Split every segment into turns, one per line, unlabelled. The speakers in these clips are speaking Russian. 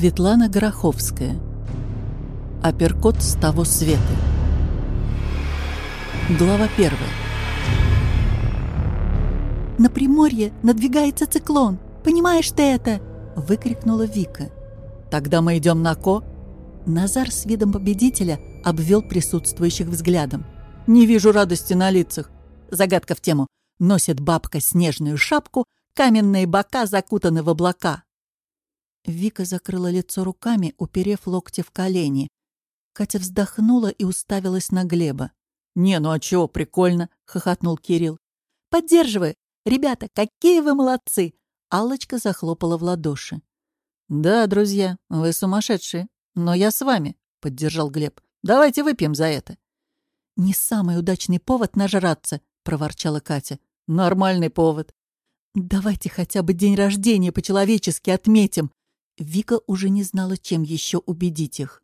Светлана Гороховская. Апперкот с того света. Глава первая.
«На Приморье надвигается циклон. Понимаешь ты это?» — выкрикнула Вика.
«Тогда мы идем на Ко?»
Назар с видом победителя обвел присутствующих взглядом.
«Не вижу радости на лицах». Загадка в тему. Носит бабка снежную шапку, каменные бока закутаны в облака.
Вика закрыла лицо руками, уперев локти в колени. Катя вздохнула и уставилась на Глеба.
«Не, ну а чего, прикольно!» — хохотнул Кирилл.
«Поддерживаю! Ребята, какие вы молодцы!» Аллочка захлопала в ладоши.
«Да, друзья, вы сумасшедшие, но я с вами», — поддержал Глеб. «Давайте выпьем за это».
«Не самый удачный повод нажраться», — проворчала Катя.
«Нормальный повод».
«Давайте хотя бы день рождения по-человечески отметим», Вика уже не знала, чем еще убедить их.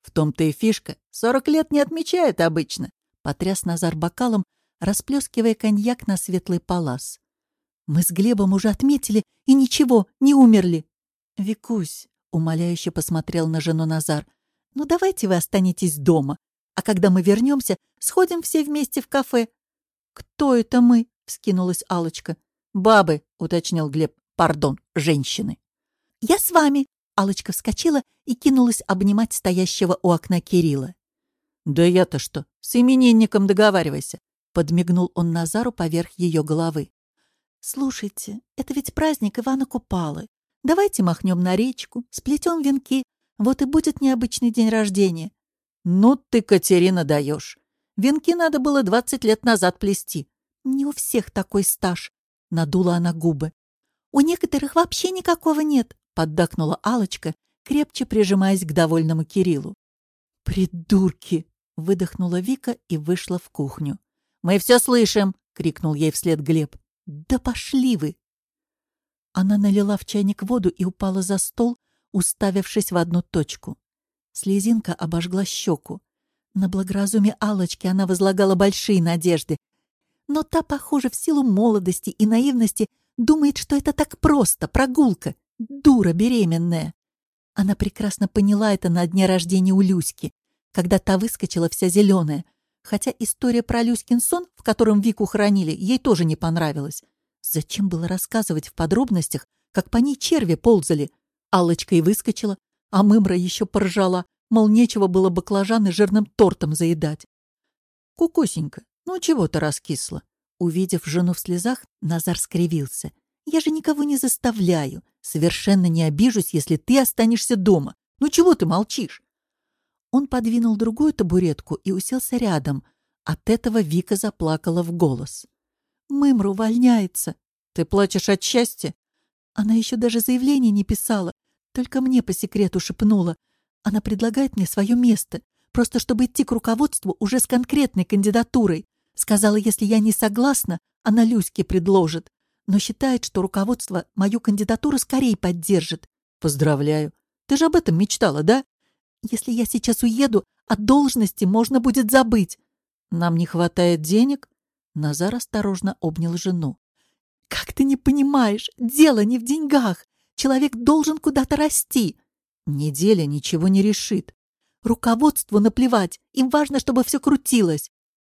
«В том-то и фишка. Сорок лет не отмечают обычно», —
потряс Назар бокалом, расплескивая коньяк на светлый палас. «Мы с Глебом уже отметили, и ничего, не умерли». «Викусь», — умоляюще посмотрел на жену Назар, «ну давайте вы останетесь дома, а когда мы вернемся, сходим все вместе в кафе».
«Кто это мы?» — вскинулась алочка «Бабы», — уточнил Глеб. «Пардон, женщины».
«Я с вами!» алочка вскочила и кинулась обнимать стоящего у окна Кирилла.
«Да я-то что? С именинником договаривайся!» Подмигнул он Назару поверх ее головы.
«Слушайте, это ведь праздник Ивана Купалы. Давайте махнем на речку, сплетем венки. Вот и будет необычный день рождения».
«Ну ты, Катерина, даешь. Венки надо было двадцать лет назад плести».
«Не у всех такой стаж», — надула она губы. «У некоторых вообще никакого нет поддакнула алочка крепче прижимаясь к довольному Кириллу.
«Придурки!» — выдохнула Вика и вышла в кухню. «Мы все слышим!» — крикнул ей вслед Глеб.
«Да пошли вы!» Она налила в чайник воду и упала за стол, уставившись в одну точку. Слезинка обожгла щеку. На благоразумие алочки она возлагала большие надежды. Но та, похоже, в силу молодости и наивности думает, что это так просто, прогулка, Дура беременная. Она прекрасно поняла это на дне рождения у Люськи, когда та выскочила вся зеленая. Хотя история про Люськин сон, в котором Вику хоронили, ей тоже не понравилась. Зачем было рассказывать в подробностях, как по ней черви ползали? Аллочка и выскочила, а Мымра еще поржала, мол, нечего было баклажаны жирным тортом заедать.
«Кукусенька, ну чего ты раскисла?»
Увидев жену в слезах, Назар скривился. «Я же никого не заставляю. Совершенно не обижусь, если ты останешься дома. Ну чего ты молчишь?» Он подвинул другую табуретку и уселся рядом. От этого Вика заплакала в голос. «Мымра увольняется».
«Ты плачешь от счастья?»
Она еще даже заявление не писала, только мне по секрету шепнула. Она предлагает мне свое место, просто чтобы идти к руководству уже с конкретной кандидатурой. Сказала, если я не согласна, она Люське предложит но считает, что руководство мою кандидатуру скорее поддержит.
Поздравляю. Ты же об этом мечтала, да?
Если я сейчас уеду, от должности можно будет забыть.
Нам не хватает денег? Назар осторожно обнял жену.
Как ты не понимаешь, дело не в деньгах. Человек должен куда-то расти.
Неделя ничего не решит.
Руководству наплевать, им важно, чтобы все крутилось.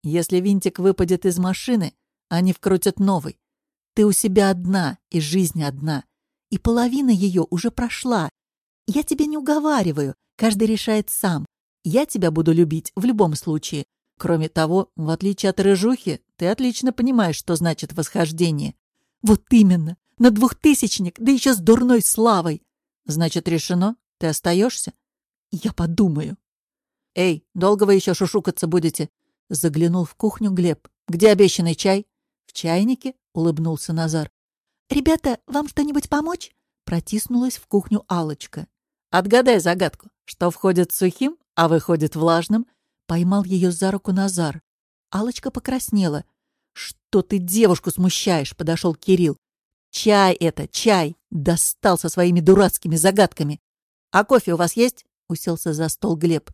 Если винтик выпадет из машины, они вкрутят новый. Ты у себя одна, и жизнь одна. И половина ее уже прошла. Я тебя не уговариваю, каждый решает сам. Я тебя буду любить в любом случае. Кроме того, в отличие от рыжухи, ты отлично понимаешь, что значит восхождение.
Вот именно, на двухтысячник, да еще с дурной славой.
Значит, решено? Ты остаешься?
Я подумаю.
Эй, долго вы еще шушукаться будете? Заглянул в кухню Глеб. Где обещанный чай?
В чайнике улыбнулся Назар. «Ребята, вам что-нибудь помочь?» Протиснулась в кухню алочка
«Отгадай загадку. Что входит сухим, а выходит влажным?»
Поймал ее за руку Назар. алочка покраснела.
«Что ты девушку смущаешь?» — подошел Кирилл. «Чай это, чай!» — достал со своими дурацкими загадками. «А кофе у вас есть?» — уселся за стол Глеб.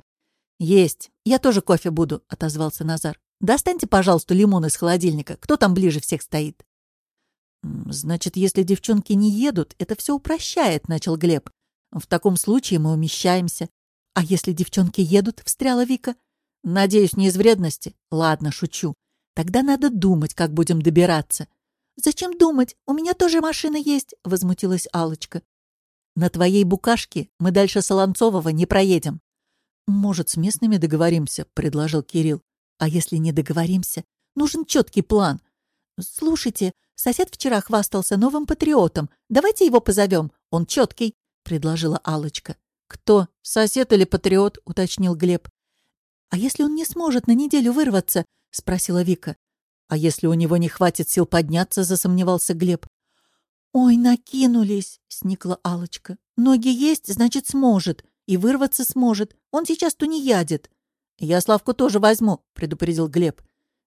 «Есть. Я тоже кофе буду», — отозвался Назар. «Достаньте, пожалуйста, лимон из холодильника. Кто там ближе всех стоит?»
«Значит, если девчонки не едут, это все упрощает», — начал Глеб.
В таком случае мы умещаемся.
А если девчонки едут, встряла Вика.
Надеюсь, не из вредности. Ладно, шучу. Тогда надо думать, как будем добираться.
Зачем думать? У меня тоже машина есть, возмутилась Алочка.
На твоей букашке мы дальше Солонцового не проедем.
Может, с местными договоримся, предложил Кирилл.
А если не договоримся? Нужен четкий план.
Слушайте, сосед вчера хвастался новым патриотом. Давайте его позовем. Он четкий, предложила Алочка.
Кто, сосед или патриот? уточнил Глеб.
А если он не сможет на неделю вырваться? спросила Вика.
А если у него не хватит сил подняться, засомневался Глеб.
Ой, накинулись, сникла Алочка. Ноги есть, значит, сможет. И вырваться сможет. Он сейчас тунеядет.
Я Славку тоже возьму, предупредил Глеб.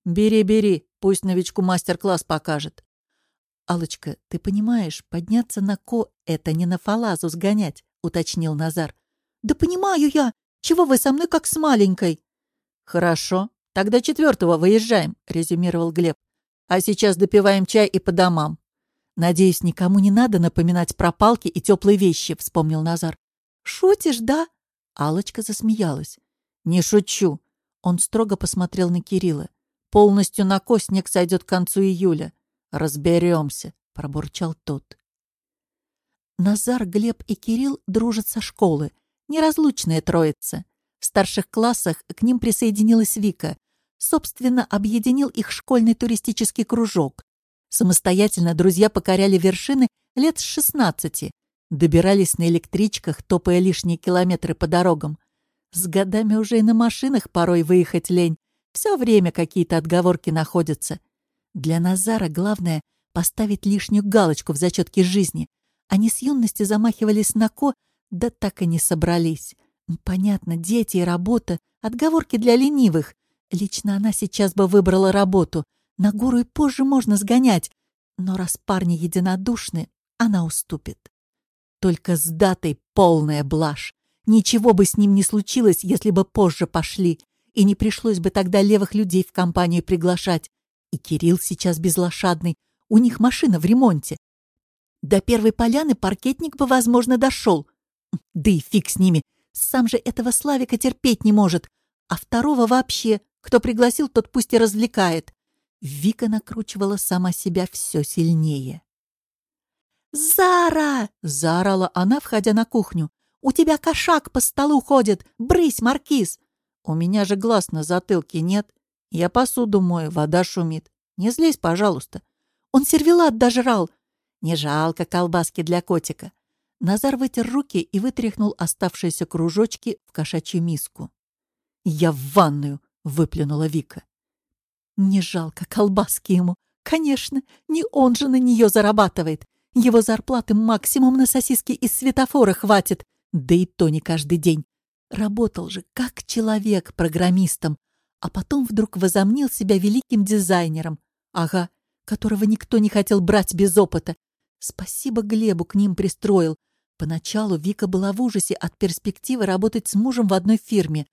Бери, бери, пусть новичку мастер-класс покажет.
Алочка, ты понимаешь, подняться на ко — это не на фалазу сгонять, уточнил Назар. Да понимаю я. Чего вы со мной как с маленькой?
Хорошо, тогда четвертого выезжаем, резюмировал Глеб. А сейчас допиваем чай и по домам.
Надеюсь, никому не надо напоминать про палки и теплые вещи, вспомнил Назар. Шутишь, да? Алочка засмеялась.
Не шучу. Он строго посмотрел на Кирилла. Полностью на ко снег сойдет к концу июля. Разберемся, пробурчал тот.
Назар, Глеб и Кирилл дружат со школы. Неразлучная троица. В старших классах к ним присоединилась Вика. Собственно, объединил их школьный туристический кружок. Самостоятельно друзья покоряли вершины лет с 16. Добирались на электричках, топая лишние километры по дорогам. С годами уже и на машинах порой выехать лень. Все время какие-то отговорки находятся. Для Назара главное — поставить лишнюю галочку в зачетке жизни. Они с юности замахивались на ко, да так и не собрались. Понятно, дети и работа — отговорки для ленивых. Лично она сейчас бы выбрала работу. На гору и позже можно сгонять. Но раз парни единодушны, она уступит. Только с датой полная блажь. Ничего бы с ним не случилось, если бы позже пошли и не пришлось бы тогда левых людей в компанию приглашать. И Кирилл сейчас безлошадный, у них машина в ремонте. До первой поляны паркетник бы, возможно, дошел. Да и фиг с ними, сам же этого Славика терпеть не может. А второго вообще, кто пригласил, тот пусть и развлекает. Вика накручивала сама себя все сильнее. «Зара!» — заорала она, входя на кухню. «У тебя кошак по столу ходит! Брысь, Маркиз!»
У меня же глаз на затылке нет. Я посуду мою, вода шумит. Не злись, пожалуйста.
Он сервелат дожрал. Не жалко колбаски для котика. Назар вытер руки и вытряхнул оставшиеся кружочки в кошачью миску. «Я в ванную!» — выплюнула Вика. «Не жалко колбаски ему. Конечно, не он же на нее зарабатывает. Его зарплаты максимум на сосиски из светофора хватит. Да и то не каждый день. Работал же как человек программистом, а потом вдруг возомнил себя великим дизайнером. Ага, которого никто не хотел брать без опыта. Спасибо Глебу к ним пристроил. Поначалу Вика была в ужасе от перспективы работать с мужем в одной фирме,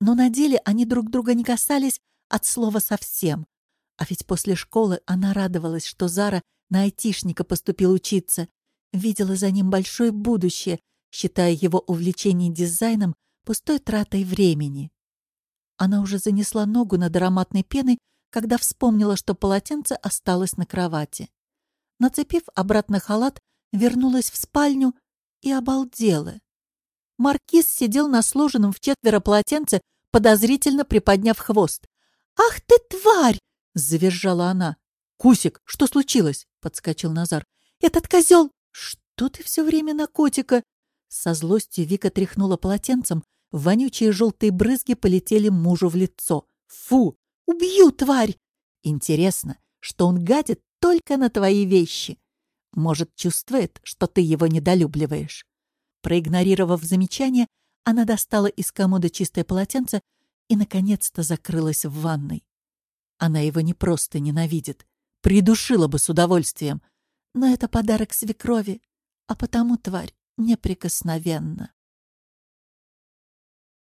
но на деле они друг друга не касались от слова совсем. А ведь после школы она радовалась, что Зара на айтишника поступил учиться, видела за ним большое будущее, считая его увлечение дизайном пустой тратой времени. Она уже занесла ногу над ароматной пеной, когда вспомнила, что полотенце осталось на кровати. Нацепив обратно халат, вернулась в спальню и обалдела. Маркиз сидел на сложенном в четверо полотенце, подозрительно приподняв хвост. «Ах ты, тварь!» — завизжала она.
«Кусик, что случилось?» — подскочил Назар.
«Этот козел!» «Что ты все время на котика?» Со злостью Вика тряхнула полотенцем, вонючие желтые брызги полетели мужу в лицо. «Фу! Убью, тварь!» «Интересно, что он гадит только на твои вещи. Может, чувствует, что ты его недолюбливаешь?» Проигнорировав замечание, она достала из комода чистое полотенце и, наконец-то, закрылась в ванной. Она его не просто ненавидит, придушила бы с удовольствием. Но это подарок свекрови, а потому, тварь, неприкосновенно.